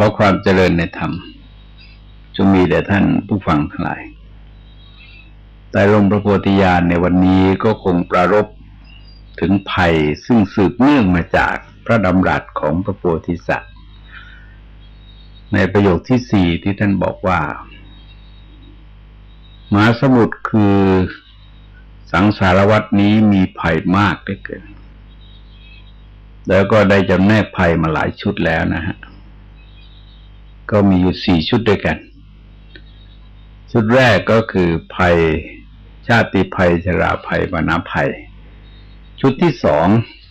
ขอความเจริญในธรรมจงมีแด่ท่านผู้ฟังทั้งหลายแต่ลมพระโพธิญาณในวันนี้ก็คงประรบถึงภัยซึ่งสืบเนื่องมาจากพระดำรัสของพระโพธิสัตว์ ในประโยคที่สี่ที่ท่านบอกว่า มหาสมุทรคือสังสารวัตนี้มีภัยมากได้เกิน แล้วก็ได้จำแนกภัยมาหลายชุดแล้วนะฮะ ก็มีอยู่สี่ชุดด้วยกัน ชุดแรกก็คือภัยชาติภัยชราภัยมรณภัย ชุดที่สอง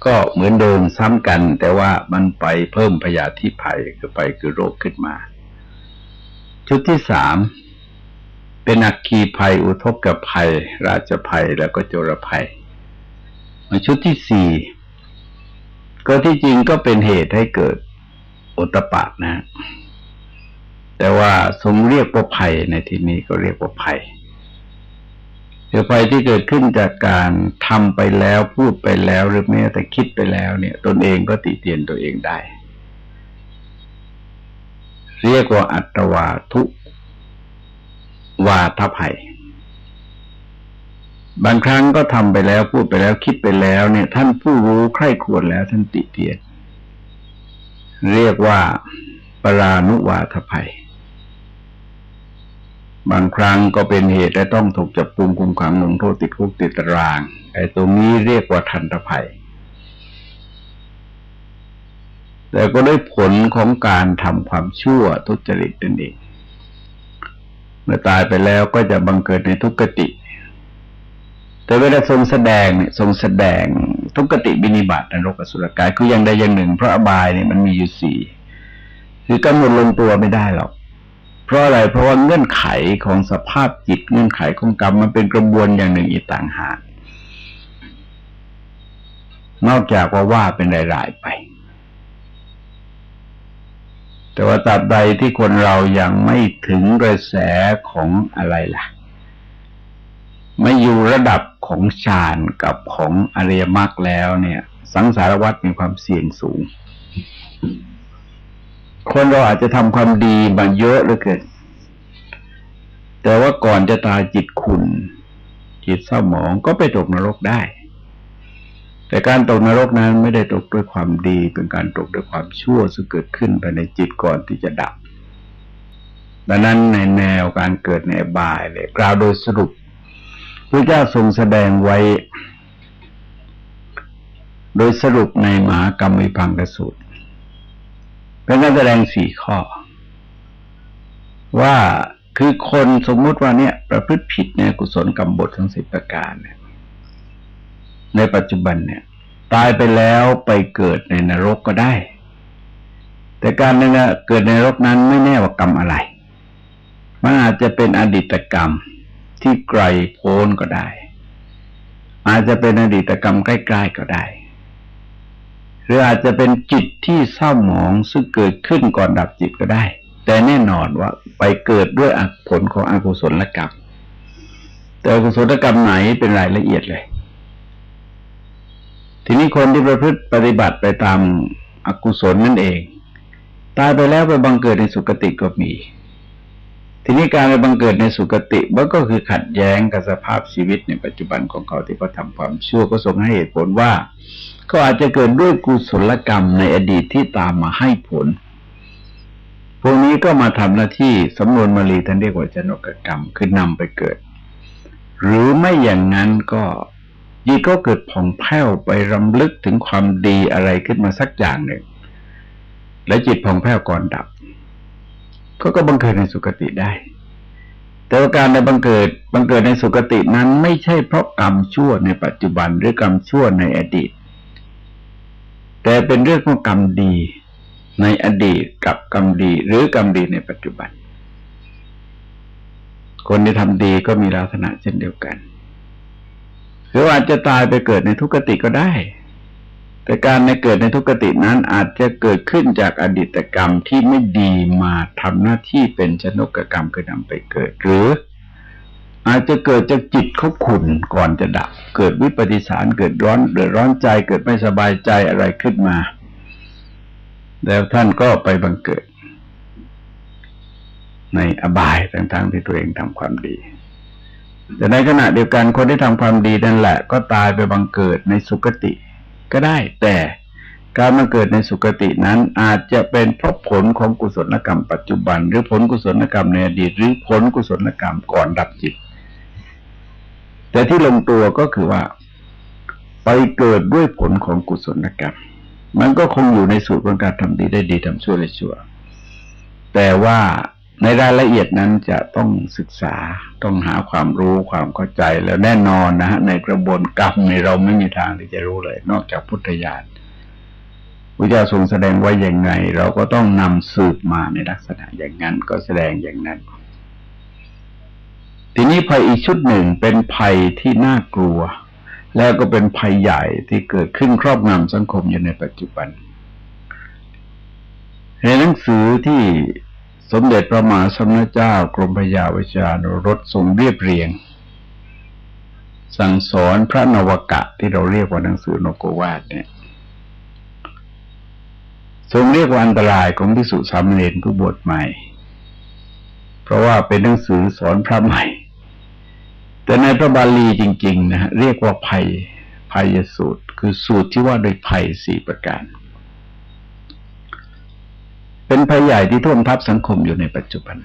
ก็เหมือนเดิมซ้ำกัน แต่ว่ามันไปเพิ่มพยาธิภัยคือไปคือโรคขึ้นมา ชุดที่สามเป็นอักคีภัยอุทกภัย ราชภัยแล้วก็โจรภัยมาชุดที่สี่ก็ที่จริงก็เป็นเหตุให้เกิดอุตปะนะ แต่ว่าทรงเรียกว่าภัยในที่นี้ก็เรียกว่าภัยคือภัยที่เกิดขึ้นจากการทำไปแล้วพูดไปแล้วหรือแม้แต่คิดไปแล้วเนี่ย ตนเองก็ติเตียนตัวเองได้ เรียกว่าอัตวาทุวาทภัย บางครั้งก็ทำไปแล้วพูดไปแล้วคิดไปแล้วเนี่ย ท่านผู้รู้ใคร่ควรแล้ว ท่านติเตียน เรียกว่าปรานุวาทภัย บางครั้งก็เป็นเหตุและต้องถูกจับปุมคุมขังลงโทษติดคุกติดตาราง ไอ้ตรงนี้เรียกว่าทันตภัย แต่ก็ได้ผลของการทำความชั่วทุจริตนั่นเอง เมื่อตายไปแล้วก็จะบังเกิดในทุกขติ แต่เวลาทรงแสดงเนี่ยทรงแสดงทุกขติบินิบัตินรกอสุรกายคืออย่างใดอย่างหนึ่งเพราะอบายเนี่ยมันมีอยู่สี่คือกำหนดลงตัวไม่ได้หรอก เพราะอะไรเพราะว่าเงื่อนไขของสภาพจิตเงื่อนไขของกรรมมันเป็นกระบวนอย่างหนึ่งอีกต่างหากนอกจากว่าว่าเป็นรายๆไป แต่ว่าตราบใดที่คนเรายังไม่ถึงกระแสของอะไรล่ะ ไม่อยู่ระดับของฌานกับของอริยมรรคแล้วเนี่ย สังสารวัฏมีความเสี่ยงสูง คนเราอาจจะทำความดีมาเยอะเหลือเกิน แต่ว่าก่อนจะตายจิตขุนจิตเศร้าหมองก็ไปตกนรกได้ แต่การตกนรกนั้นไม่ได้ตกด้วยความดี เป็นการตกด้วยความชั่วซึ่งเกิดขึ้นภายในจิตก่อนที่จะดับ ดังนั้นในแนวการเกิดในบายเลยกล่าวโดยสรุปพระเจ้าทรงแสดงไว้ โดยสรุปในมหากรรมวิพังกสูตร เป็นการแสดงสี่ข้อ ว่าคือคนสมมุติว่าเนี่ย ประพฤติผิดในกุศลกรรมบททั้งสิบประการเนี่ยในปัจจุบันเนี่ย ตายไปแล้วไปเกิดในนรกก็ได้ แต่การนึงเกิดในนรกนั้นไม่แน่ว่ากรรมอะไร มันอาจจะเป็นอดีตกรรมที่ไกลโพ้นก็ได้ อาจจะเป็นอดีตกรรมใกล้ ๆก็ได้ หรืออาจจะเป็นจิตที่เศร้าหมองซึ่งเกิดขึ้นก่อนดับจิตก็ได้ แต่แน่นอนว่าไปเกิดด้วยผลของอกุศลกรรมแต่อกุศลกรรมไหนเป็นรายละเอียดเลย ทีนี้คนที่ประพฤติปฏิบัติไปตามอกุศลนั่นเอง ตายไปแล้วไปบังเกิดในสุคติก็มี ทีนี้การไปบังเกิดในสุคติมันก็คือขัดแย้งกับสภาพชีวิตในปัจจุบันของเขาที่เขาทาความชั่วก็ส่งให้เหตุผลว่าเขาอาจจะเกิดด้วยกุศลกรรมในอดีตที่ตามมาให้ผล พวกนี้ก็มาทำหน้าที่สำนวนมาลีท่านเรียกว่าจนกกรรมคือนำไปเกิด หรือไม่อย่างนั้นก็จิตก็เกิดผ่องแผ้วไปรำลึกถึงความดีอะไรขึ้นมาสักอย่างหนึ่ง และจิตผ่องแผ้วก่อนดับ ก็ก็บังเกิดในสุคติได้ แต่ว่าการในบังเกิดบังเกิดในสุคตินั้นไม่ใช่เพราะกรรมชั่วในปัจจุบันหรือกรรมชั่วในอดีต แต่เป็นเรื่องของกรรมดีในอดีตกับกรรมดีหรือกรรมดีในปัจจุบัน คนที่ทำดีก็มีลักษณะเช่นเดียวกัน หรืออาจจะตายไปเกิดในทุกติก็ได้ แต่การในเกิดในทุกขตินั้นอาจจะเกิดขึ้นจากอดีตกรรมที่ไม่ดีมาทำหน้าที่เป็นชนกกรรมคือนำไปเกิด หรือ อาจจะเกิดจากจิตเขาขุนก่อนจะดับ เกิดวิปฏิสารเกิดร้อนเดือดร้อนใจเกิดไม่สบายใจอะไรขึ้นมา แล้วท่านก็ไปบังเกิด ในอบายต่างๆที่ตัวเองทำความดีแต่ในขณะเดียวกันคนที่ทำความดีนั่นแหละ ก็ตายไปบังเกิดในสุคติ ก็ได้ แต่การมาเกิดในสุคตินั้นอาจจะเป็นเพราะผลของกุศลกรรมปัจจุบัน หรือผลกุศลกรรมในอดีตหรือผลกุศลกรรมก่อนดับจิต แต่ที่ลงตัวก็คือว่า ไปเกิดด้วยผลของกุศลกรรม มันก็คงอยู่ในสูตรของการทำดีได้ดีทำชั่วได้ชั่ว แต่ว่า ในรายละเอียดนั้นจะต้องศึกษาต้องหาความรู้ความเข้าใจแล้วแน่นอนนะฮะในกระบวนกรรมในเราไม่มีทางที่จะรู้เลย นอกจากพุทธญาณพระเจ้าทรงแสดงไว้อย่างไง เราก็ต้องนำสืบมาในลักษณะอย่างนั้นก็แสดงอย่างนั้น ทีนี้ภัยอีกชุดหนึ่งเป็นภัยที่น่ากลัว แล้วก็เป็นภัยใหญ่ที่เกิดขึ้นครอบงำสังคมอยู่ในปัจจุบัน ในหนังสือที่ สมเด็จพระมหาสมณเจ้ากรมพยาวิชานุรสทรงเรียบเรียง สั่งสอนพระนวกะที่เราเรียกว่าหนังสือนโกวาดเนี่ยทรงเรียกว่าอันตรายของพิสุสามเณรผู้บวชใหม่ เพราะว่าเป็นหนังสือสอนพระใหม่ แต่ในพระบาลีจริง ๆ นะเรียกว่าภัยภัยสูตร คือสูตรที่ว่าโดยภัยสี่ประการ เป็นภัยใหญ่ที่ท่วมทับสังคมอยู่ในปัจจุบัน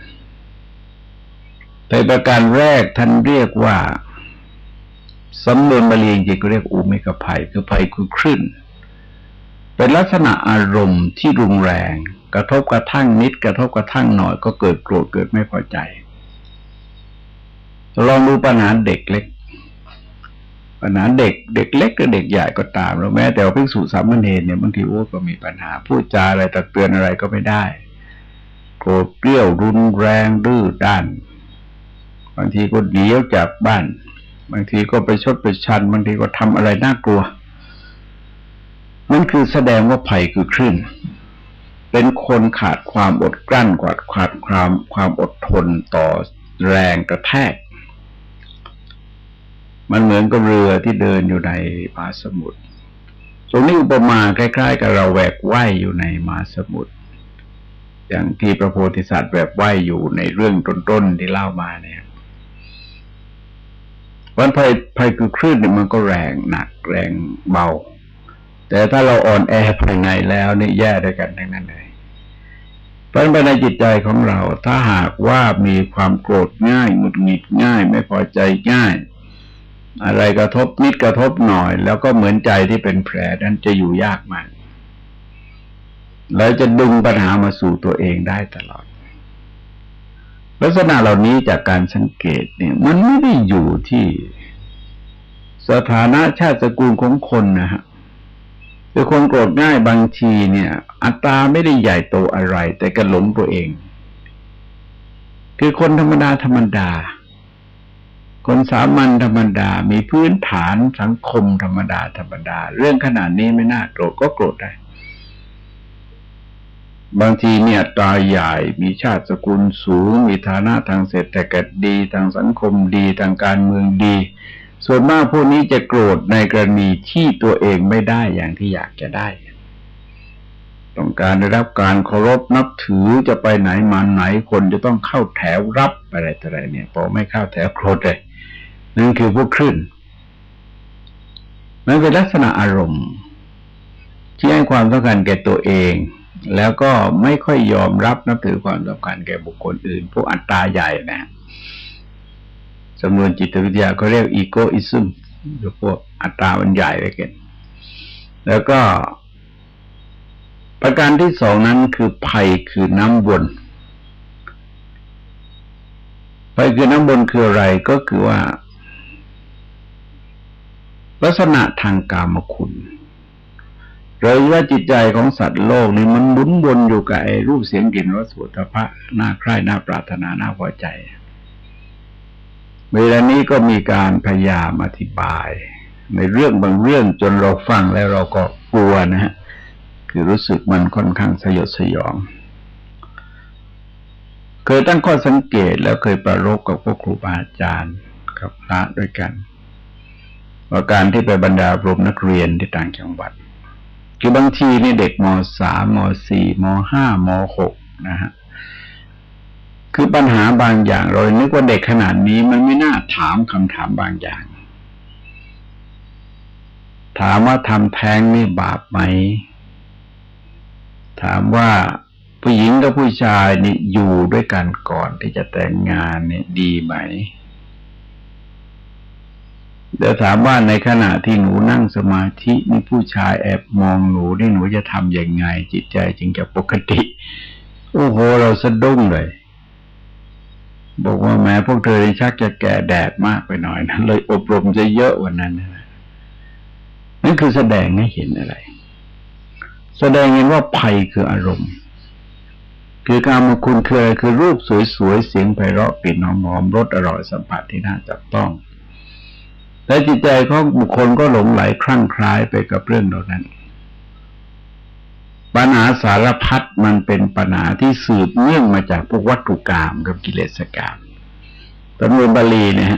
แต่ประการแรกท่านเรียกว่าสำนวนบาลีจริงก็เรียกอุเมกภัยคือภัยคือคลื่นเป็นลักษณะอารมณ์ที่รุนแรง กระทบกระทั่งนิด กระทบกระทั่งหน่อยก็เกิดโกรธเกิดไม่พอใจ ลองดูปัญหาเด็กเล็ก ปัญหาเด็กเด็กเล็กกับเด็กใหญ่ก็ตามแล้วแม้แต่ว่าพิสูจสามเณรเนี่ยบางทีโอ้ก็มีปัญหาพูดจาอะไรตักเตือนอะไรก็ไม่ได้โกรธเกลี้ยวรุนแรงดื้อด้านบางทีก็เดียวจากบ้าน บางทีก็ไปชดไปชัน บางทีก็ทำอะไรน่ากลัวนั่นคือแสดงว่าภัยคือคลื่นเป็นคนขาดความอดกลั้นกว่าขาดความความอดทนต่อแรงกระแทก มันเหมือนกับเรือที่เดินอยู่ในมหาสมุทรตรงนี้อุปมาคล้ายๆ กับเราแหวกว่ายอยู่ในมหาสมุทรอย่างที่พระโพธิสัตว์แหวกว่ายอยู่ในเรื่องต้นๆที่เล่ามาเนี่ยวันภัยภัยคือคลื่นเนี่ยมันก็แรงหนักแรงเบา แต่ถ้าเราอ่อนแอภายในแล้วนี่แย่ด้วยกันทั้งนั้นเลยเพราะในจิตใจของเราถ้าหากว่ามีความโกรธง่ายหงุดหงิดง่าย ไม่พอใจง่าย อะไรกระทบนิดกระทบหน่อย แล้วก็เหมือนใจที่เป็นแผลนั้นจะอยู่ยากมากแล้วจะดึงปัญหามาสู่ตัวเองได้ตลอด ลักษณะเหล่านี้จากการสังเกตเนี่ย มันไม่ได้อยู่ที่สถานะชาติสกุลของคนนะฮะคือคนโกรธง่ายบางทีเนี่ย อัตราไม่ได้ใหญ่โตอะไร แต่ก็หลงตัวเอง คือคนธรรมดาธรรมดา คนสามัญธรรมดา มีพื้นฐานสังคมธรรมดาธรรมดา เรื่องขนาดนี้ไม่น่าโกรธก็โกรธได้ บางทีเนี่ยตาใหญ่มีชาติสกุลสูง มีฐานะทางเศรษฐกิจดี ทางสังคมดีทางการเมืองดี ส่วนมากพวกนี้จะโกรธในกรณีที่ตัวเองไม่ได้อย่างที่อยากจะได้ต้องการได้รับการเคารพนับถือจะไปไหนมาไหนคนจะต้องเข้าแถวรับอะไรต่ออะไรเนี่ยพอไม่เข้าแถวโกรธเลย นั่นคือพวกคลื่นมันเป็นลักษณะอารมณ์ ที่ให้ความสำคัญแก่ตัวเอง แล้วก็ไม่ค่อยยอมรับนับถือความสำคัญแก่บุคคลอื่น พวกอัตตาใหญ่นะจำนวนจิตวิทยาก็เรียกอีโกอิซึมหรือพวกอัตรามันใหญ่ไปเกินแล้วก็ ประการที่สองนั้นคือภัยคือน้ำบนภัยคือน้ำบนคืออะไรก็คือว่า ลักษณะทางกามคุณเราว่าจิตใจของสัตว์โลกนี่มันบุนบนอยู่กับไอ้รูปเสียงกลิ่นรสสุถพะน่าใคร่น่าปรารถนาน่าพอใจ เวลานี้ก็มีการพยายามอธิบาย ในเรื่องบางเรื่องจนเราฟังแล้วเราก็กลัวนะฮะคือรู้สึกมันค่อนข้างสยดสยอง เคยตั้งข้อสังเกตแล้วเคยประรบกับพวกครูบาอาจารย์กับพระด้วยกัน ว่าการที่ไปบรรดาบรมนักเรียนที่ต่างจังหวัด คือบางทีนี่เด็กมสามมสี่มห้ามหกนะฮะคือปัญหาบางอย่างเรานึกว่าเด็กขนาดนี้มันไม่น่าถามคำถามบางอย่าง ถามว่าทำแท้งนี่บาปไหม ถามว่าผู้หญิงกับผู้ชายนี่อยู่ด้วยกันก่อนที่จะแต่งงานเนี่ยดีไหม เดี๋ยวถามว่าในขณะที่หนูนั่งสมาธินี่ผู้ชายแอบมองหนูนี่หนูจะทำยังไง จิตใจจึงจะปกติ โอ้โห เราสะดุ้งเลย บอกว่าแม้พวกเธอในชักจะแก่แดดมากไปหน่อยนะเลยอบรมจะเยอะวันนั้นนะนั่นคือแสดงให้เห็นอะไร แสดงเห็นว่าภัยคืออารมณ์ คือการมคุณคืออะไรคือรูปสวยๆเสียงไพเราะกลิ่นหอมๆรสอร่อยสัมผัสที่น่าจับต้อง และจิตใจของบุคคลก็หลงไหลคลั่งคล้ายไปกับเรื่องเหล่านั้น ปัญหาสารพัดมันเป็นปัญหาที่สืบเนื่องมาจากพวกวัตถุกรรมกับกิเลสกรรมตำนวนบาลีเนี่ย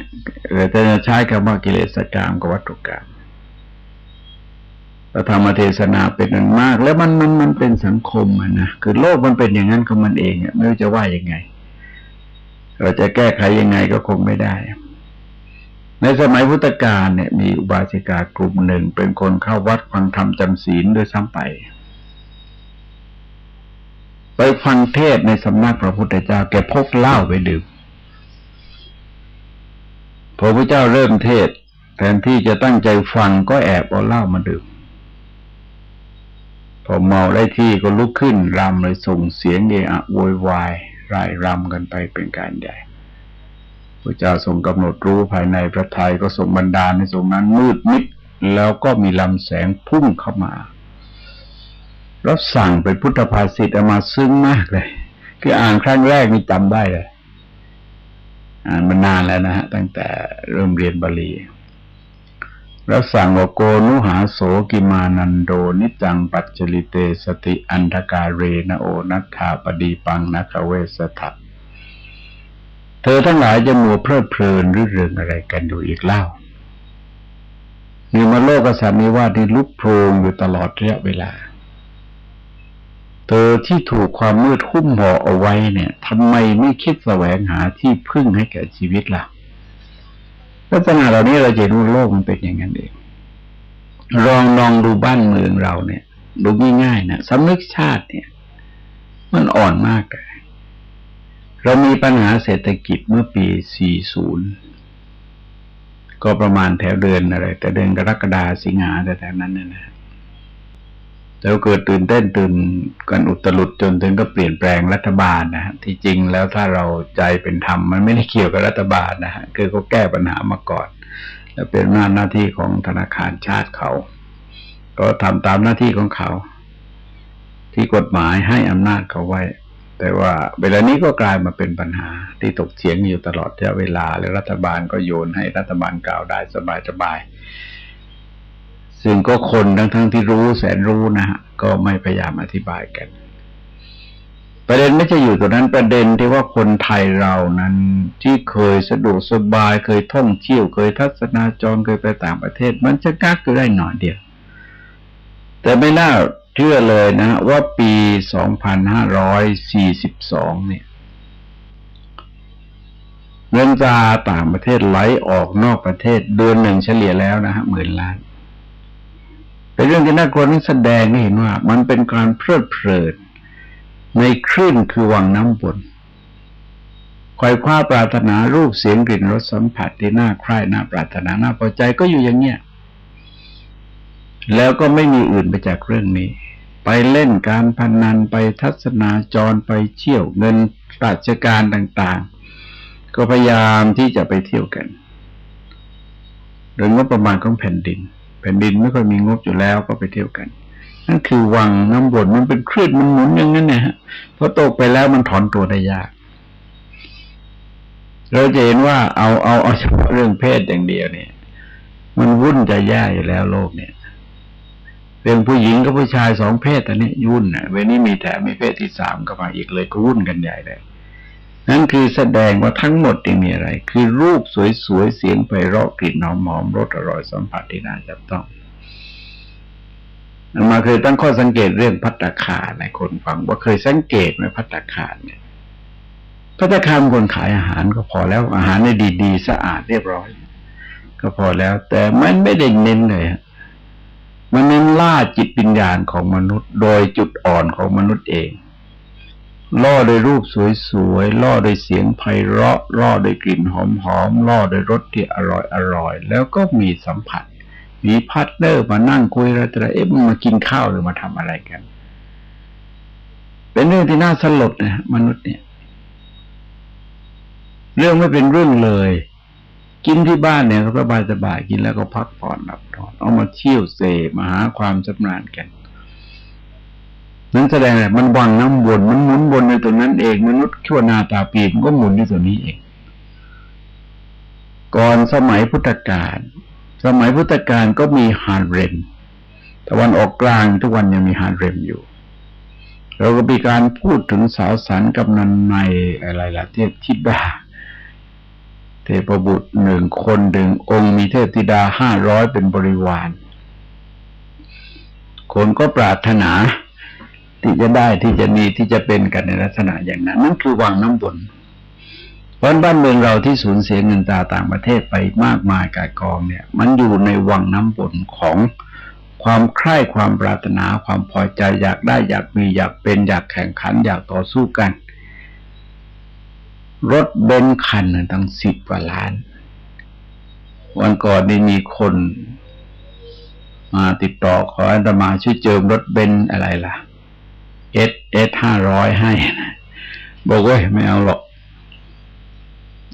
แต่จะใช้คำว่ากิเลสกรรมกับวัตถุกรรมเราทำมเทศนาเป็นนันมาก แล้วมันมันมันเป็นสังคมนะคือโลกมันเป็นอย่างนั้นของมันเองไม่รู้จะว่ายังไง เราจะแก้ไขยังไงก็คงไม่ได้ ในสมัยพุทธกาลเนี่ย มีอุบาสิกากลุ่มหนึ่งเป็นคนเข้าวัดฟังธรรมจำศีลด้วยซ้ำไป ไปฟังเทศในสำนักพระพุทธเจ้าแกพกเหล้าไปดื่มพอพระเจ้าเริ่มเทศ แทนที่จะตั้งใจฟังก็แอบเอาเหล้ามาดื่มพอเมาได้ที่ก็ลุกขึ้นรำเลยส่งเสียงเอะอะโวยวายร่ายรำกันไปเป็นการใหญ่ พระเจ้าทรงกำหนดรู้ภายในพระทัยก็ทรงบันดาลในทรงนั้นมืดมิดแล้วก็มีลำแสงพุ่งเข้ามาแล้วสั่งเป็นพุทธภาษิตออกมาซึ้งมากเลย คืออ่านครั้งแรกนี่จำได้เลย อ่านมานานแล้วนะฮะ ตั้งแต่เริ่มเรียนบาลีแล้วสั่งว่าโกนุหาโสกิมานันโดนิจังปัจจลิเตสติอันธกาเรนโอนัตถาปดีปังนักเวสถัต เธอทั้งหลายจะมัวเพลิดเพลินหรือเรื่องอะไรกันอยู่อีกเล่านี่มาโลกสันนิวาสที่ลุกโพรงอยู่ตลอดระยะเวลา เธอที่ถูกความมืดหุ้มห่อเอาไว้เนี่ยทำไมไม่คิดแสวงหาที่พึ่งให้แก่ชีวิตล่ะลักษณะเหล่านี้เราจะรู้โลกมันเป็นอย่างนั้นเองลองลองดูบ้านเมืองเราเนี่ย ดูง่ายๆนะสำนึกชาติเนี่ย มันอ่อนมากเลย เรามีปัญหาเศรษฐกิจเมื่อปี 40 ก็ประมาณแถวเดือนอะไร แต่เดือนกรกฎาสิงหาแต่แถวนั้นนะนะแล้วเกิดตื่นเต้นตื่นกันอุตลุดจนถึงก็เปลี่ยนแปลงรัฐบาลนะฮะที่จริงแล้วถ้าเราใจเป็นธรรมมันไม่ได้เกี่ยวกับรัฐบาลนะฮะคือเขาแก้ปัญหามาก่อน แล้วเป็นหน้าหน้าที่ของธนาคารชาติเขา ก็ทำตามหน้าที่ของเขา ที่กฎหมายให้อำนาจเขาไว้ แต่ว่าเวลานี้ก็กลายมาเป็นปัญหาที่ตกเฉียงอยู่ตลอดระยะเวลา และรัฐบาลก็โยนให้รัฐบาลกล่าวได้สบายๆซึ่งก็คนทั้งทั้งที่รู้แสนรู้นะฮะก็ไม่พยายามอธิบายกัน ประเด็นไม่ใช่อยู่ตรงนั้นประเด็นที่ว่าคนไทยเรานั้นที่เคยสะดวกสบายเคยท่องเที่ยวเคยทัศนาจรเคยไปต่างประเทศ มันจะกักก็ได้หน่อยเดียว แต่ไม่น่า เชื่อเลยนะว่าปี 2542 เนี่ย เงินจาต่างประเทศไหลออกนอกประเทศเดือนหนึ่งเฉลี่ยแล้วนะฮะหมื่นล้าน เป็นเรื่องที่น่ากลัวนั้นแสดงให้เห็นว่า มันเป็นการเพลิดเพลินในคลื่นคือวังน้ำบนคอยคว้าปรารถนารูปเสียงกลิ่นรสสัมผัสที่น่าใคร่น่าปรารถนาน่าพอใจก็อยู่อย่างเนี้ย แล้วก็ไม่มีอื่นไปจากเรื่องนี้ ไปเล่นการพนันไปทัศนาจรไปเที่ยวเงินราชการต่างๆ ก็พยายามที่จะไปเที่ยวกันโดยงบประมาณของแผ่นดิน แผ่นดินไม่ค่อยมีงบอยู่แล้วก็ไปเที่ยวกันนั่นคือวังน้ำบนมันเป็นคลื่นมันหมุนอย่างนั้นเนี่ยฮะพอตกไปแล้วมันถอนตัวได้ยาก เราจะเห็นว่าเอาเอาเอาเฉพาะเรื่องเพศอย่างเดียวเนี่ย มันวุ่นจะแย่อยู่แล้วโลกเนี่ย เรื่องผู้หญิงกับผู้ชายสองเพศอันนี้ยุ่นนะเวนี้มีแถมมีเพศที่สามก็มาอีกเลยก็วุ่นกันใหญ่เลยนั่นคือแสดงว่าทั้งหมดที่มีอะไร คือรูปสวยๆเสียงไพเราะกลิ่นหอมหอมรสอร่อยสัมผัสที่น่าจับต้องมาเคยตั้งข้อสังเกตเรื่องพัตตาคารในคนฟังว่าเคยสังเกตไหมพัตตาคารเนี่ยพัตตคารคนขายอาหารก็พอแล้วอาหารในดีๆสะอาดเรียบร้อย ก็พอแล้ว แต่มันไม่ได้เน้นเลย มันเน้นล่าจิตปัญญาของมนุษย์ โดยจุดอ่อนของมนุษย์เอง ล่อโดยรูปสวยๆล่อโดยเสียงไพเราะ ล่อโดยกลิ่นหอมๆล่อโดยรสที่อร่อยอร่อยแล้วก็มีสัมผัส มี partner มานั่งคุยอะไรเอ๊ะมันมากินข้าวหรือมาทำอะไรกัน เป็นเรื่องที่น่าสลดนะมนุษย์เนี่ย เรื่องไม่เป็นเรื่องเลย กินที่บ้านเนี่ยก็สบายสบายกินแล้วก็พักผ่อนหลับนอนเอามาเที่ยวแสวงหาความสำราญกันนั้นแสดงอะไรมันวังน้ำวนมันหมุนวนในตัวนั้นเอง มนุษย์ชั่วนาตาปีมันก็หมุนในตัวนี้เอง ก่อนสมัยพุทธกาลสมัยพุทธกาลก็มีฮาร์เรมตะวันออกกลางทุกวันยังมีฮาร์เรมอยู่เราก็มีการพูดถึงสาวสันกำนันในอะไรล่ะเทพธิดา เทพบุตรหนึ่งคนหนึ่งองค์มีเทพธิดาห้าร้อยเป็นบริวาร คนก็ปรารถนา ที่จะได้ที่จะมีที่จะเป็นกันในลักษณะอย่างนั้น นั่นคือวางน้ำบนเพราะบ้านเมืองเราที่สูญเสียเงินตาต่างประเทศไปมากมายกายกองเนี่ย มันอยู่ในวังน้ำบนของความใคร่ความปรารถนาความพอใจอยากได้อยากมีอยากเป็นอยากแข่งขันอยากต่อสู้กัน รถเบนคันตั้งสิบกว่าล้าน วันก่อนนี่มีคน มาติดต่อขออัตมาช่วยเจิมรถเบนอะไรล่ะS S ห้าร้อยให้บอกว่าไม่เอาหรอก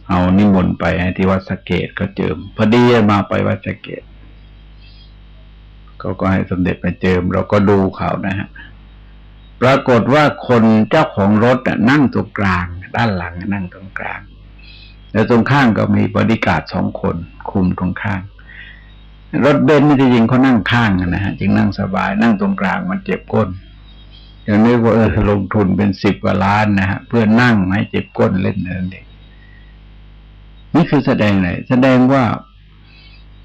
เอานิมนต์ไปให้ที่วัดสระเกศก็เจิม พอดีมาไปวัดสระเกศก็ก็ให้สมเด็จไปเจิม เราก็ดูเขานะฮะ ปรากฏว่าคนเจ้าของรถนั่งตรงกลาง ด้านหลังนั่งตรงกลาง แล้วตรงข้างก็มีบริการสองคนคุมตรงข้าง รถเบนซ์นี่จริงเขานั่งข้างนะฮะจึงนั่งสบาย นั่งตรงกลางมันเจ็บก้นอย่างนี้ว่าเออลงทุนเป็นสิบกว่าล้านนะฮะเพื่อนั่งให้เจ็บก้นเล่นนั่นเองนี่คือแสดงอะไหนแสดงว่า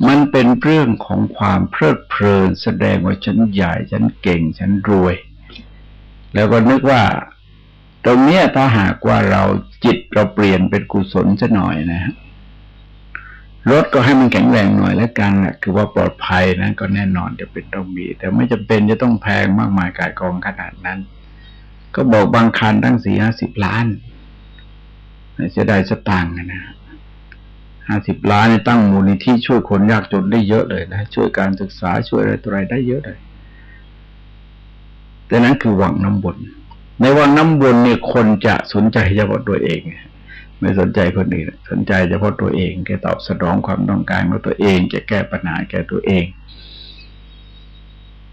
มันเป็นเรื่องของความเพลิดเพลิน แสดงว่าฉันใหญ่ฉันเก่ง ฉันรวย แล้วก็นึกว่า ตรงเนี้ยถ้าหากว่าเราจิตเราเปลี่ยนเป็นกุศลจะหน่อยนะรถก็ให้มันแข็งแรงหน่อยแล้วกันแหละคือว่าปลอดภัยนะก็แน่นอนจะเป็นต้องมี แต่ไม่จำเป็นจะต้องแพงมากมายกายกองขนาดนั้น ก็บอกบางคันตั้งสี่ห้าสิบล้านจะได้สตางค์นะห้าสิบล้านในตั้งมูลนิธิช่วยคนยากจนได้เยอะเลยนะ ช่วยการศึกษาช่วยอะไรตัวอะไรได้เยอะเลย แต่นั้นคือหวังน้ำบน ในวังน้ำบนเนี่ยคนจะสนใจเฉพาะตัวเอง ไม่สนใจคนอื่นสนใจเฉพาะตัวเองแกตอบสนองความต้องการของตัวเองจะแก้ปัญหาแก้ตัวเอง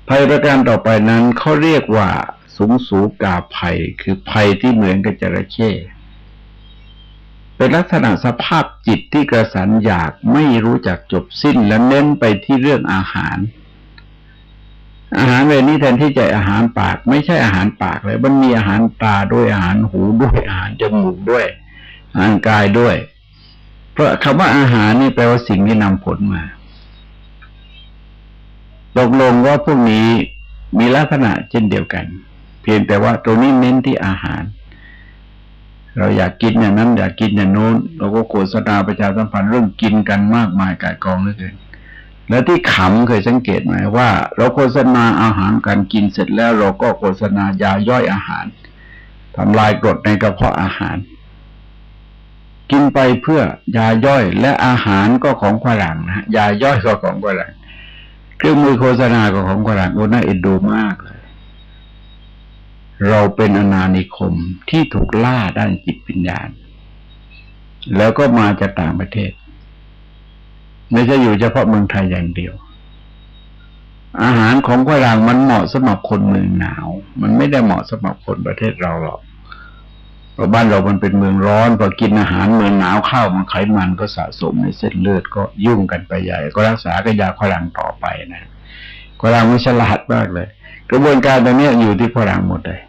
ภัยประการต่อไปนั้นเขาเรียกว่าสูงสูกาภัย คือภัยที่เหมือนกับจระเข้เป็นลักษณะสภาพจิตที่กระสันอยากไม่รู้จักจบสิ้นและเน้นไปที่เรื่องอาหาร อาหารเวนี้แทนที่จะอาหารปาก ไม่ใช่อาหารปากเลยมันมีอาหารตาด้วยอาหารหูด้วยอาหารจมูกด้วยร่างกายด้วย เพราะคำว่าอาหารนี่แปลว่าสิ่งที่นำผลมาตกลงว่าพวกนี้มีลักษณะเช่นเดียวกัน เพียงแต่ว่าตรงนี้เน้นที่อาหาร เราอยากกินอย่างนั้น อยากกินอย่างโน้น เราก็โฆษณาประชาสัมพันธ์เรื่องกินกันมากมายกายกองเหลือเกิน แล้วที่ขำเคยสังเกตไหมว่า เราโฆษณาอาหารการกินเสร็จแล้ว เราก็โฆษณายาย่อยอาหารทำลายกรดในกระเพาะอาหาร กินไปเพื่อยาย่อยและอาหารก็ของฝรั่งนะยาย่อยก็ของฝรั่งเครื่องมือโฆษณาก็ของฝรั่งโอ้น่าเอ็นดูมากเลยเราเป็นอนานิคมที่ถูกล่าด้านจิตวิญญาณ แล้วก็มาจากต่างประเทศ ไม่ใช่อยู่เฉพาะเมืองไทยอย่างเดียว อาหารของฝรั่งมันเหมาะสำหรับคนเมืองหนาว มันไม่ได้เหมาะสำหรับคนประเทศเราหรอกเพราะบ้านเรามันเป็นเมืองร้อนพอกินอาหารเมืองหนาวเข้ามันไขมันก็สะสมในเส้นเลือดก็ยุ่งกันไปใหญ่ ก็รักษากับยาฝรั่งต่อไปนะฝรั่งมันฉลาดมากเลย กระบวนการตรงนี้อยู่ที่ฝรั่งหมดเลย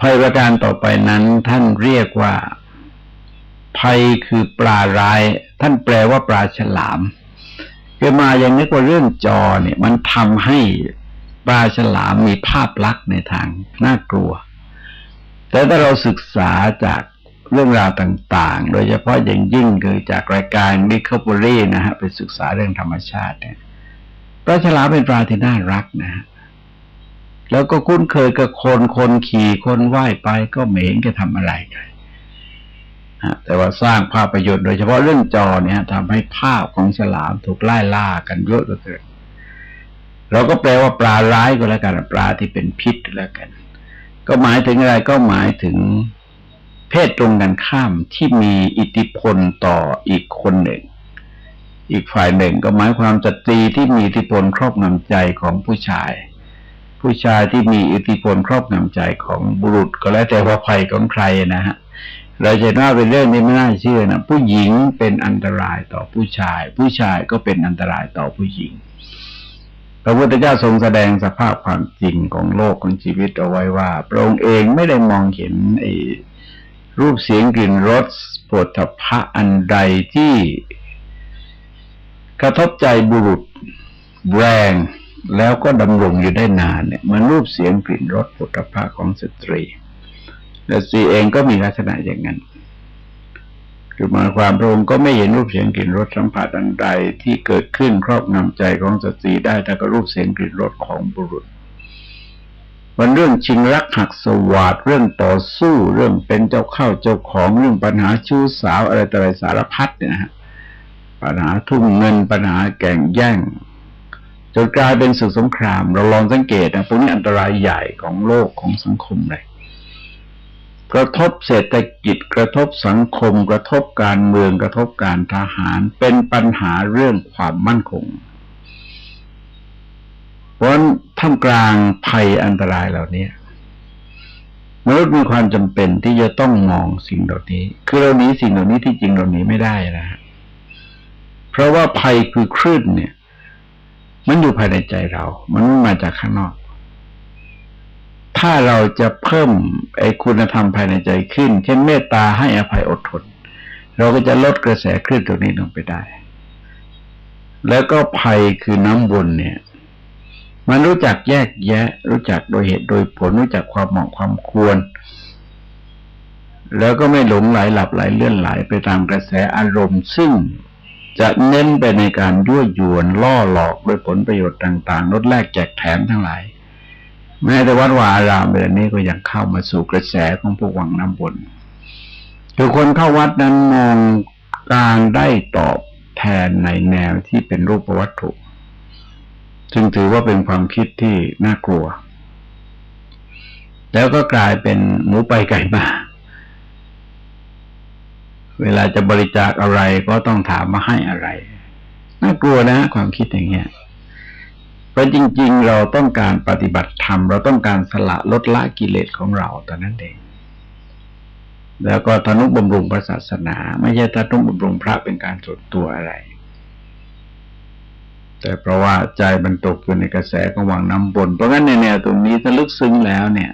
ภัยประการต่อไปนั้นท่านเรียกว่า ภัยคือปลาร้าย ท่านแปลว่าปลาฉลามคือมาอย่างนี้ว่าเรื่องจอเนี่ย มันทำให้ปลาฉลามมีภาพลักษณ์ในทางน่ากลัว แต่ถ้าเราศึกษาจากเรื่องราวต่าง ๆ โดยเฉพาะอย่างยิ่งคือจากรายการมิคเบอรี่นะฮะไปศึกษาเรื่องธรรมชาติเนี่ยปลาฉลามเป็นปลาที่น่ารักนะฮะแล้วก็คุ้นเคยกับคนคนขี่คนไหว้ไปก็เหม็นจะทำอะไรกัน แต่ว่าสร้างภาพประโยชน์โดยเฉพาะเรื่องจอเนี่ยทำให้ภาพของฉลามถูกไล่ล่ากันเยอะเหลือเกินเราก็แปลว่าปลาร้ายก็แล้วกันปลาที่เป็นพิษแล้วกัน ก็หมายถึงอะไรก็หมายถึงเพศตรงกันข้ามที่มีอิทธิพลต่ออีกคนหนึ่ง อีกฝ่ายหนึ่งก็หมายความสตรีที่มีอิทธิพลครอบงำใจของผู้ชาย ผู้ชายที่มีอิทธิพลครอบงำใจของบุรุษก็แล้วแต่ว่าภัยของใครนะฮะ เราจะว่าเป็นเรื่องนี้ไม่น่าเชื่อนะผู้หญิงเป็นอันตรายต่อผู้ชาย ผู้ชายก็เป็นอันตรายต่อผู้หญิงพระพุทธเจ้าทรงแสดงสภาพความจริงของโลกของชีวิตเอาไว้ว่าพระองค์เองไม่ได้มองเห็นไอ้รูปเสียงกลิ่นรสโผฏฐัพพะอันใดที่กระทบใจบุรุษแรงแล้วก็ดำรงอยู่ได้นานเนี่ยมันรูปเสียงกลิ่นรสโผฏฐัพพะของสตรี และสตรีเองก็มีลักษณะอย่างนั้น คือหมายความพระองค์ก็ไม่เห็นรูปเสียงกลิ่นรสสัมผัสอันใดที่เกิดขึ้นครอบงำใจของสตรีได้แต่ก็รูปเสียงกลิ่นรสของบุรุษมันเรื่องชิงรักหักสวาดเรื่องต่อสู้เรื่องเป็นเจ้าเข้าเจ้าของเรื่องปัญหาชู้สาวอะไรต่ออะไรสารพัดเนี่ยนะฮะปัญหาทุ่มเงินปัญหาแก่งแย่งจนกลายเป็นศึกสงคราม เราลองสังเกตนะพวกนี้อันตรายใหญ่ของโลกของสังคมเลย กระทบเศรษฐกิจกระทบสังคม กระทบการเมืองกระทบการทหาร เป็นปัญหาเรื่องความมั่นคง เพราะท่ามกลางภัยอันตรายเหล่านี้มนุษย์มีความจำเป็นที่จะต้องมองสิ่งเหล่านี้ คือเรานี้สิ่งเหล่านี้ที่จริงเรานี้ไม่ได้นะฮะเพราะว่าภัยคือคลื่นเนี่ย มันอยู่ภายในใจเรา มันไม่มาจากข้างนอก ถ้าเราจะเพิ่มไอ้คุณธรรมภายในใจขึ้น เช่นเมตตาให้อภัยอดทน เราก็จะลดกระแสคลื่นตรงนี้ลงไปได้ แล้วก็ภัยคือน้ำบนเนี่ย มันรู้จักแยกแยะ รู้จักโดยเหตุโดยผลรู้จักความเหมาะความควร แล้วก็ไม่หลงไหลหลับไหลเลื่อนไหลไปตามกระแสอารมณ์ซึ่งจะเน้นไปในการยั่วยวนล่อหลอกโดยผลประโยชน์ต่าง ๆ ลดแลกแจกแถมทั้งหลาย แม้แต่วัดวาอารามแบบนี้ก็ยังเข้ามาสู่กระแสของพวกวังน้ำบนคือคนเข้าวัดนั้นมองการได้ตอบแทนในแนวที่เป็นรูปวัตถุ จึงถือว่าเป็นความคิดที่น่ากลัว แล้วก็กลายเป็นหมูไปไก่มาเวลาจะบริจาคอะไรก็ต้องถามมาให้อะไร น่ากลัวนะความคิดอย่างเงี้ย ราะจริง ๆ เราต้องการปฏิบัติธรรม เราต้องการสละลดละกิเลสของเราตอนนั้นเอง แล้วก็ทนุบำรุงพระศาสนา ไม่ใช่ทนุบำรุงพระเป็นการส่วนตัวอะไร แต่เพราะว่าใจมันตกอยู่ในกระแสของวังน้ำบน เพราะงั้นในแนวตรงนี้ถ้าลึกซึ้งแล้วเนี่ย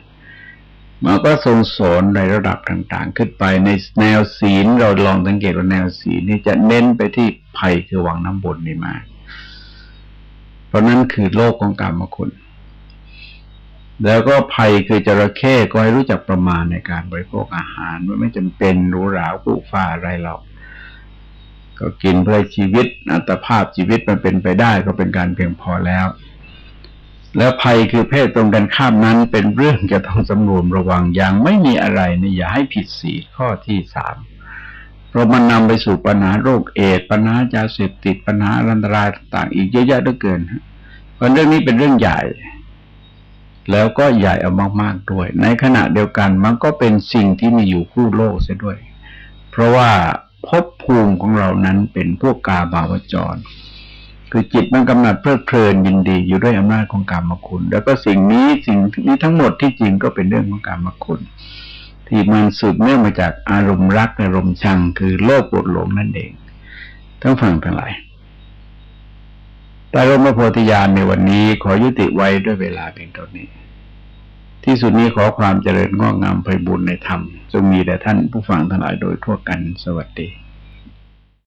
มันก็ทรงสอนในระดับต่างๆ ขึ้นไปในแนวศีลเราลองสังเกตว่าแนวศีลนี่จะเน้นไปที่ภัยคือวังน้ำบนนี่มาก เพราะนั้นคือโลกของกรรมคุณ แล้วก็ภัยคือจระเข้ก็ให้รู้จักประมาณในการบริโภคอาหารมันไม่จำเป็นหรูหราผู้ฟ้าอะไรหรอก ก็กินเพื่อชีวิตอัตภาพชีวิตมันเป็นไปได้ก็เป็นการเพียงพอแล้ว แล้วภัยคือเพศตรงกันข้ามนั้นเป็นเรื่องจะต้องสำรวมระวังอย่างไม่มีอะไรนี่อย่าให้ผิดสีข้อที่สาม ราะมันนำไปสู่ปัญหาโรคเอดปัญหายาเสพติดปัญหาอันตรายต่างๆ อีกเยอะแยะเหลือเกินเพราะเรื่องนี้เป็นเรื่องใหญ่ แล้วก็ใหญ่เอามากๆด้วย ในขณะเดียวกันมันก็เป็นสิ่งที่มีอยู่คู่โลกเสียด้วย เพราะว่าภพภูมิของเรานั้นเป็นพวกกาบาวจร คือจิตมันกำหนัดเพลิดเพลินยินดีอยู่ด้วยอำนาจของกรรมคุณ แล้วก็สิ่งนี้สิ่งนี้ทั้งหมดที่จริงก็เป็นเรื่องของกรรมคุณ ที่มันสืบเนื่องมาจากอารมณ์รักอารมณ์ชัง คือโลภโกรธหลงนั่นเองทั้งฝั่งทั้งหลายแต่รมโพธิญาณในวันนี้ขอยุติไว้ด้วยเวลาเพียงเท่านี้ ที่สุดนี้ขอความเจริญงอกงามไปบุญในธรรมจงมีแด่ท่านผู้ฟังทั้งหลายโดยทั่วกันสวัสดี